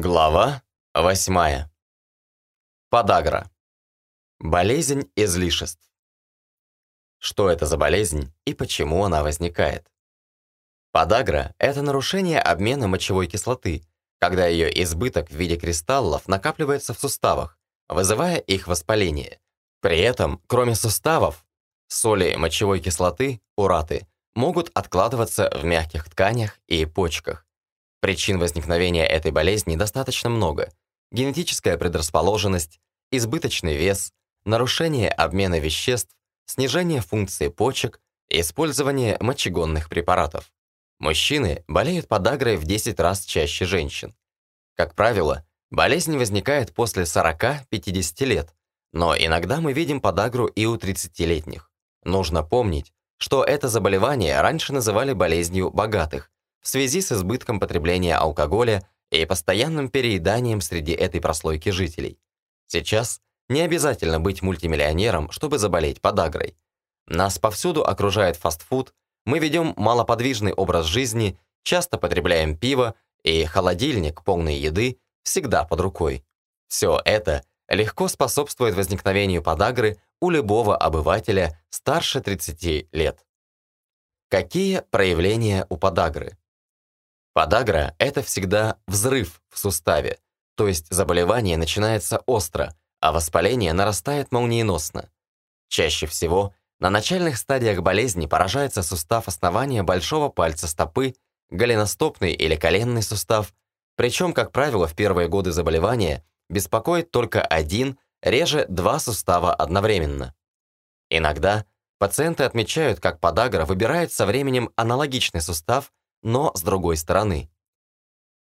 Глава 8. Подагра. Болезнь излишеств. Что это за болезнь и почему она возникает? Подагра – это нарушение обмена мочевой кислоты, когда ее избыток в виде кристаллов накапливается в суставах, вызывая их воспаление. При этом, кроме суставов, соли мочевой кислоты, ураты, могут откладываться в мягких тканях и почках. Причин возникновения этой болезни достаточно много. Генетическая предрасположенность, избыточный вес, нарушение обмена веществ, снижение функции почек использование мочегонных препаратов. Мужчины болеют подагрой в 10 раз чаще женщин. Как правило, болезнь возникает после 40-50 лет, но иногда мы видим подагру и у 30-летних. Нужно помнить, что это заболевание раньше называли болезнью богатых, в связи с избытком потребления алкоголя и постоянным перееданием среди этой прослойки жителей. Сейчас не обязательно быть мультимиллионером, чтобы заболеть подагрой. Нас повсюду окружает фастфуд, мы ведем малоподвижный образ жизни, часто потребляем пиво, и холодильник, полный еды, всегда под рукой. Все это легко способствует возникновению подагры у любого обывателя старше 30 лет. Какие проявления у подагры? Подагра – это всегда взрыв в суставе, то есть заболевание начинается остро, а воспаление нарастает молниеносно. Чаще всего на начальных стадиях болезни поражается сустав основания большого пальца стопы, голеностопный или коленный сустав, причем, как правило, в первые годы заболевания беспокоит только один, реже два сустава одновременно. Иногда пациенты отмечают, как подагра выбирает со временем аналогичный сустав, но с другой стороны.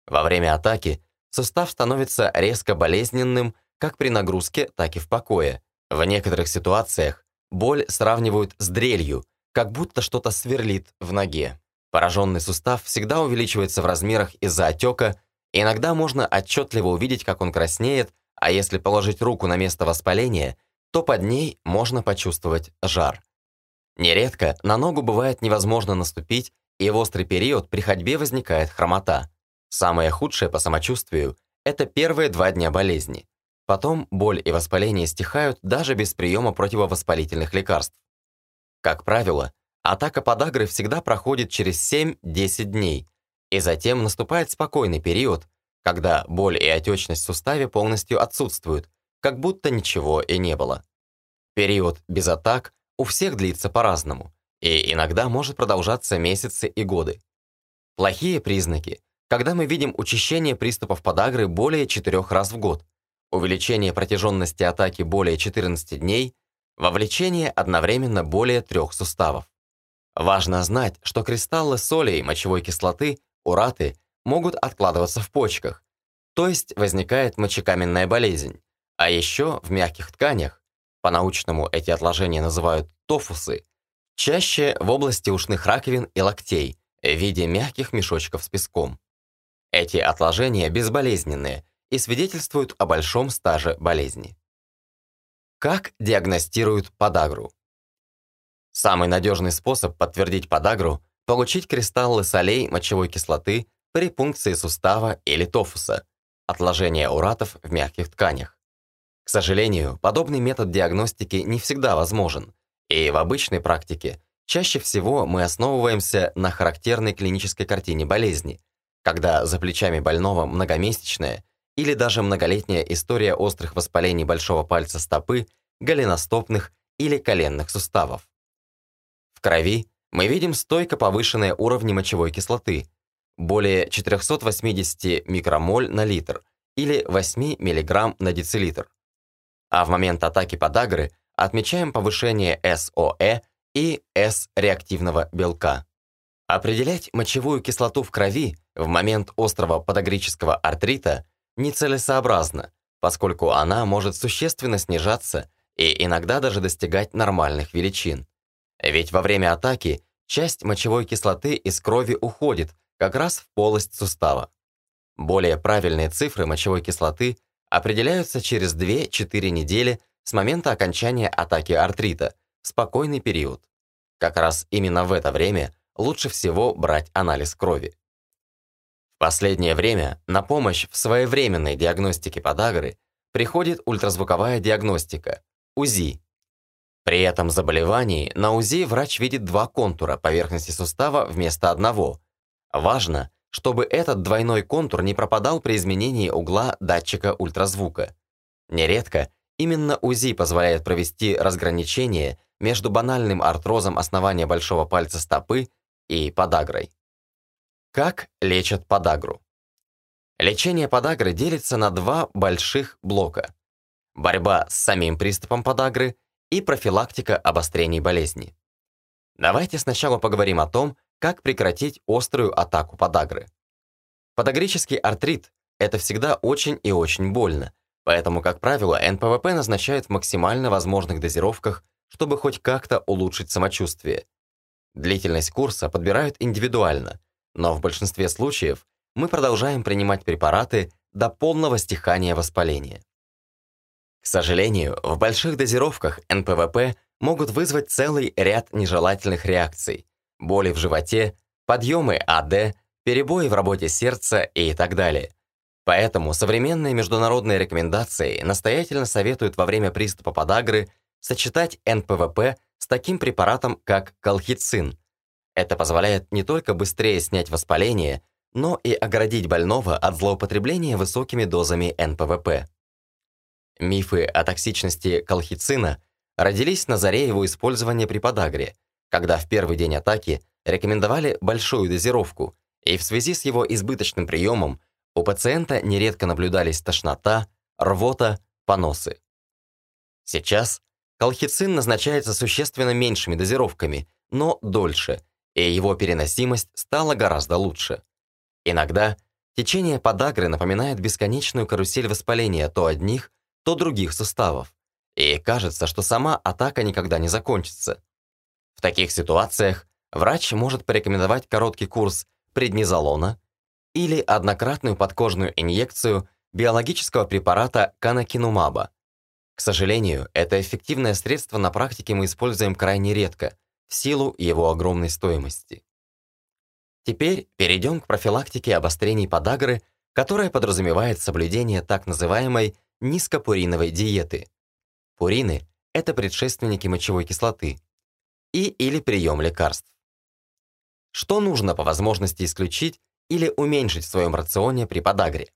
Во время атаки сустав становится резко болезненным как при нагрузке, так и в покое. В некоторых ситуациях боль сравнивают с дрелью, как будто что-то сверлит в ноге. Пораженный сустав всегда увеличивается в размерах из-за отека, иногда можно отчетливо увидеть, как он краснеет, а если положить руку на место воспаления, то под ней можно почувствовать жар. Нередко на ногу бывает невозможно наступить и в острый период при ходьбе возникает хромота. Самое худшее по самочувствию – это первые два дня болезни. Потом боль и воспаление стихают даже без приема противовоспалительных лекарств. Как правило, атака подагры всегда проходит через 7-10 дней, и затем наступает спокойный период, когда боль и отечность в суставе полностью отсутствуют, как будто ничего и не было. Период без атак у всех длится по-разному и иногда может продолжаться месяцы и годы. Плохие признаки, когда мы видим учащение приступов подагры более 4 раз в год, увеличение протяженности атаки более 14 дней, вовлечение одновременно более трех суставов. Важно знать, что кристаллы соли и мочевой кислоты, ураты, могут откладываться в почках, то есть возникает мочекаменная болезнь, а еще в мягких тканях, по-научному эти отложения называют тофусы, Чаще в области ушных раковин и локтей, в виде мягких мешочков с песком. Эти отложения безболезненные и свидетельствуют о большом стаже болезни. Как диагностируют подагру? Самый надежный способ подтвердить подагру – получить кристаллы солей мочевой кислоты при пункции сустава или тофуса, отложение уратов в мягких тканях. К сожалению, подобный метод диагностики не всегда возможен, и в обычной практике чаще всего мы основываемся на характерной клинической картине болезни, когда за плечами больного многомесячная или даже многолетняя история острых воспалений большого пальца стопы, голеностопных или коленных суставов. В крови мы видим стойко повышенные уровни мочевой кислоты, более 480 микромоль на литр или 8 мг на децилитр. А в момент атаки подагры отмечаем повышение СОЭ и С-реактивного белка. Определять мочевую кислоту в крови в момент острого подагрического артрита нецелесообразно, поскольку она может существенно снижаться и иногда даже достигать нормальных величин. Ведь во время атаки часть мочевой кислоты из крови уходит как раз в полость сустава. Более правильные цифры мочевой кислоты определяются через 2-4 недели с момента окончания атаки артрита, спокойный период. Как раз именно в это время лучше всего брать анализ крови. В последнее время на помощь в своевременной диагностике подагры приходит ультразвуковая диагностика – УЗИ. При этом заболевании на УЗИ врач видит два контура поверхности сустава вместо одного. Важно, чтобы этот двойной контур не пропадал при изменении угла датчика ультразвука. Нередко именно УЗИ позволяет провести разграничение между банальным артрозом основания большого пальца стопы и подагрой. Как лечат подагру? Лечение подагры делится на два больших блока. Борьба с самим приступом подагры и профилактика обострений болезни. Давайте сначала поговорим о том, как прекратить острую атаку подагры. Подагрический артрит – это всегда очень и очень больно, поэтому, как правило, НПВП назначают в максимально возможных дозировках, чтобы хоть как-то улучшить самочувствие. Длительность курса подбирают индивидуально, но в большинстве случаев мы продолжаем принимать препараты до полного стихания воспаления. К сожалению, в больших дозировках НПВП могут вызвать целый ряд нежелательных реакций, боли в животе, подъемы АД, перебои в работе сердца и так далее. Поэтому современные международные рекомендации настоятельно советуют во время приступа подагры сочетать НПВП с таким препаратом, как колхицин. Это позволяет не только быстрее снять воспаление, но и оградить больного от злоупотребления высокими дозами НПВП. Мифы о токсичности колхицина родились на заре его использования при подагре, когда в первый день атаки рекомендовали большую дозировку, и в связи с его избыточным приемом у пациента нередко наблюдались тошнота, рвота, поносы. Сейчас колхицин назначается существенно меньшими дозировками, но дольше, и его переносимость стала гораздо лучше. Иногда течение подагры напоминает бесконечную карусель воспаления то одних, то других суставов, и кажется, что сама атака никогда не закончится. В таких ситуациях врач может порекомендовать короткий курс преднизолона или однократную подкожную инъекцию биологического препарата канакинумаба. К сожалению, это эффективное средство на практике мы используем крайне редко, в силу его огромной стоимости. Теперь перейдем к профилактике обострений подагры, которая подразумевает соблюдение так называемой низкопуриновой диеты. Пурины – это предшественники мочевой кислоты, и или прием лекарств. Что нужно по возможности исключить или уменьшить в своем рационе при подагре?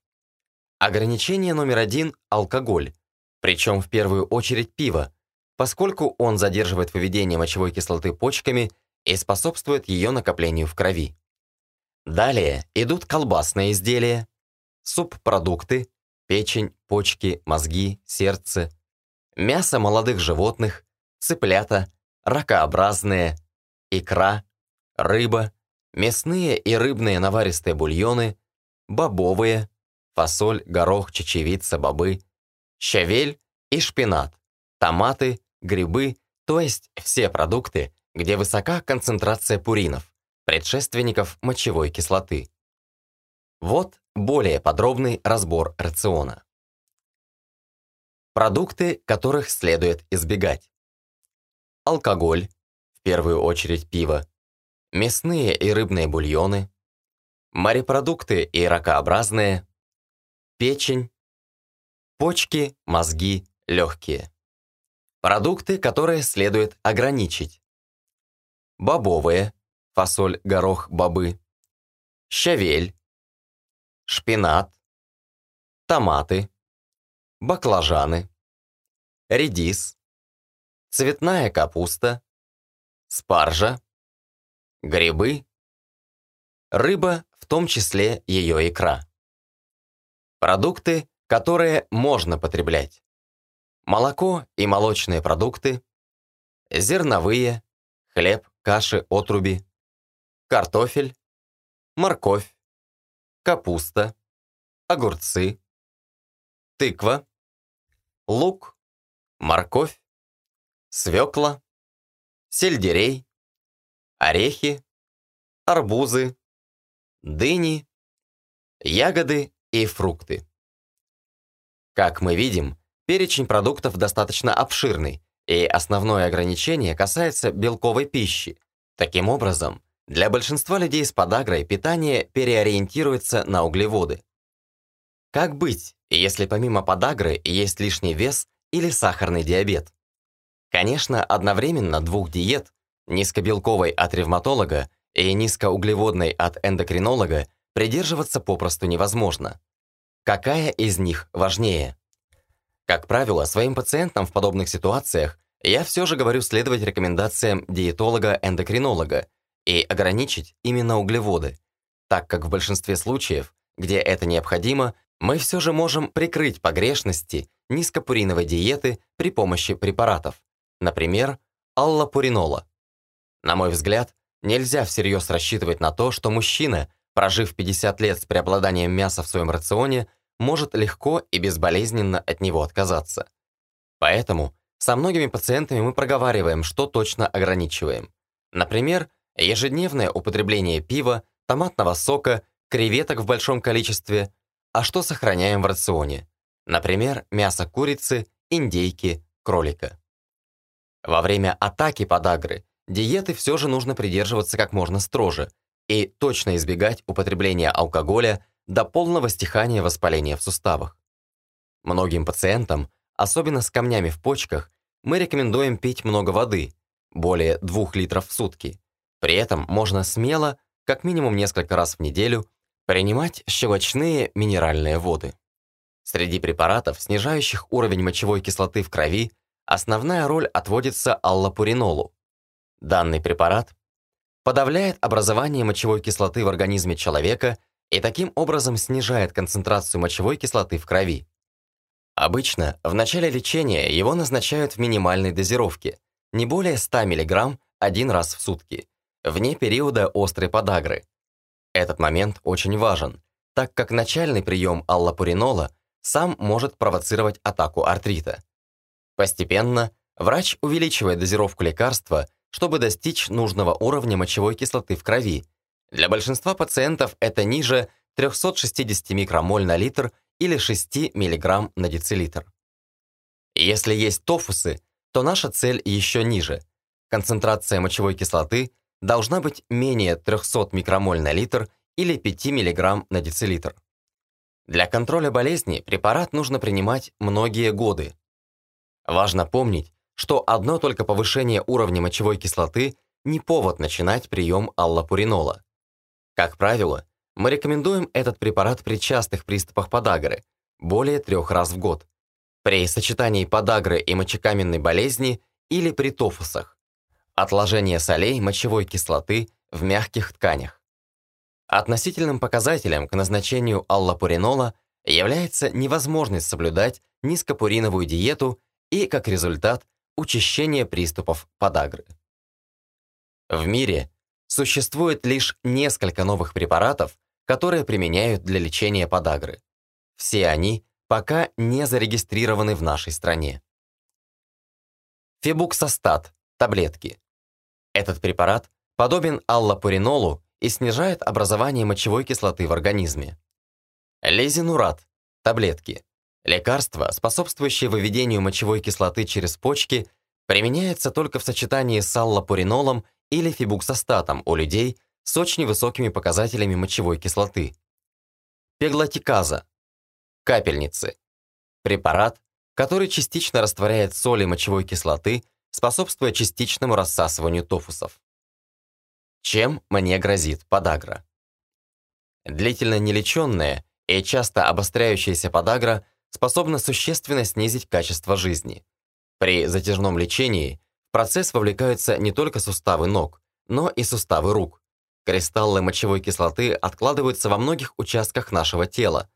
Ограничение номер один – алкоголь, причем в первую очередь пиво, поскольку он задерживает выведение мочевой кислоты почками и способствует ее накоплению в крови. Далее идут колбасные изделия, субпродукты, печень, почки, мозги, сердце, мясо молодых животных, цыплята, ракообразные, икра, рыба, мясные и рыбные наваристые бульоны, бобовые, фасоль, горох, чечевица, бобы, щавель и шпинат, томаты, грибы, то есть все продукты, где высока концентрация пуринов, предшественников мочевой кислоты. Вот более подробный разбор рациона. Продукты, которых следует избегать алкоголь, в первую очередь пиво, мясные и рыбные бульоны, морепродукты и ракообразные, печень, почки, мозги, легкие. Продукты, которые следует ограничить. Бобовые, фасоль, горох, бобы, щавель, шпинат, томаты, баклажаны, редис, цветная капуста, спаржа, грибы, рыба, в том числе ее икра. Продукты, которые можно потреблять. Молоко и молочные продукты, зерновые, хлеб, каши, отруби, картофель, морковь, капуста, огурцы, тыква, лук, морковь, свекла, сельдерей, орехи, арбузы, дыни, ягоды и фрукты. Как мы видим, перечень продуктов достаточно обширный, и основное ограничение касается белковой пищи. Таким образом, Для большинства людей с подагрой питание переориентируется на углеводы. Как быть, если помимо подагры есть лишний вес или сахарный диабет? Конечно, одновременно двух диет, низкобелковой от ревматолога и низкоуглеводной от эндокринолога, придерживаться попросту невозможно. Какая из них важнее? Как правило, своим пациентам в подобных ситуациях я все же говорю следовать рекомендациям диетолога-эндокринолога и ограничить именно углеводы, так как в большинстве случаев, где это необходимо, мы все же можем прикрыть погрешности низкопуриновой диеты при помощи препаратов, например, аллопуринола. На мой взгляд, нельзя всерьез рассчитывать на то, что мужчина, прожив 50 лет с преобладанием мяса в своем рационе, может легко и безболезненно от него отказаться. Поэтому со многими пациентами мы проговариваем, что точно ограничиваем. Например, ежедневное употребление пива, томатного сока, креветок в большом количестве, а что сохраняем в рационе. Например, мясо курицы, индейки, кролика. Во время атаки подагры диеты все же нужно придерживаться как можно строже и точно избегать употребления алкоголя до полного стихания воспаления в суставах. Многим пациентам особенно с камнями в почках, мы рекомендуем пить много воды, более 2 литров в сутки. При этом можно смело, как минимум несколько раз в неделю, принимать щелочные минеральные воды. Среди препаратов, снижающих уровень мочевой кислоты в крови, основная роль отводится аллопуринолу. Данный препарат подавляет образование мочевой кислоты в организме человека и таким образом снижает концентрацию мочевой кислоты в крови. Обычно в начале лечения его назначают в минимальной дозировке, не более 100 мг один раз в сутки, вне периода острой подагры. Этот момент очень важен, так как начальный прием аллопуринола сам может провоцировать атаку артрита. Постепенно врач увеличивает дозировку лекарства, чтобы достичь нужного уровня мочевой кислоты в крови. Для большинства пациентов это ниже 360 микромоль на литр или 6 мг на децилитр. Если есть тофусы, то наша цель еще ниже. Концентрация мочевой кислоты должна быть менее 300 микромоль на литр или 5 мг на децилитр. Для контроля болезни препарат нужно принимать многие годы. Важно помнить, что одно только повышение уровня мочевой кислоты не повод начинать прием аллопуринола. Как правило, мы рекомендуем этот препарат при частых приступах подагры, более трех раз в год, при сочетании подагры и мочекаменной болезни или при тофусах, отложение солей мочевой кислоты в мягких тканях. Относительным показателем к назначению аллопуринола является невозможность соблюдать низкопуриновую диету и, как результат, учащение приступов подагры. В мире существует лишь несколько новых препаратов, которые применяют для лечения подагры. Все они пока не зарегистрированы в нашей стране. Фебуксостат – таблетки. Этот препарат подобен аллопуринолу и снижает образование мочевой кислоты в организме. Лезинурат – таблетки. Лекарство, способствующее выведению мочевой кислоты через почки, применяется только в сочетании с аллопуринолом или фибуксостатом у людей с очень высокими показателями мочевой кислоты. Пеглотиказа. Капельницы. Препарат, который частично растворяет соли мочевой кислоты, способствуя частичному рассасыванию тофусов. Чем мне грозит подагра? Длительно нелеченная и часто обостряющаяся подагра способна существенно снизить качество жизни. При затяжном лечении в процесс вовлекаются не только суставы ног, но и суставы рук. Кристаллы мочевой кислоты откладываются во многих участках нашего тела,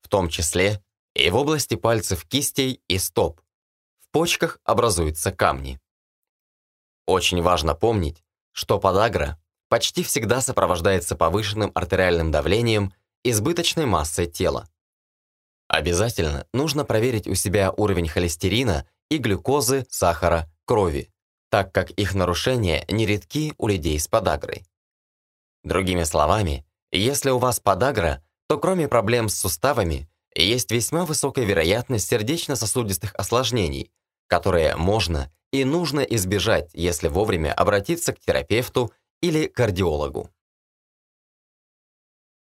в том числе и в области пальцев кистей и стоп. В почках образуются камни. Очень важно помнить, что подагра почти всегда сопровождается повышенным артериальным давлением, избыточной массой тела. Обязательно нужно проверить у себя уровень холестерина и глюкозы, сахара, крови, так как их нарушения нередки у людей с подагрой. Другими словами, если у вас подагра, то кроме проблем с суставами, есть весьма высокая вероятность сердечно-сосудистых осложнений, которые можно и нужно избежать, если вовремя обратиться к терапевту или кардиологу.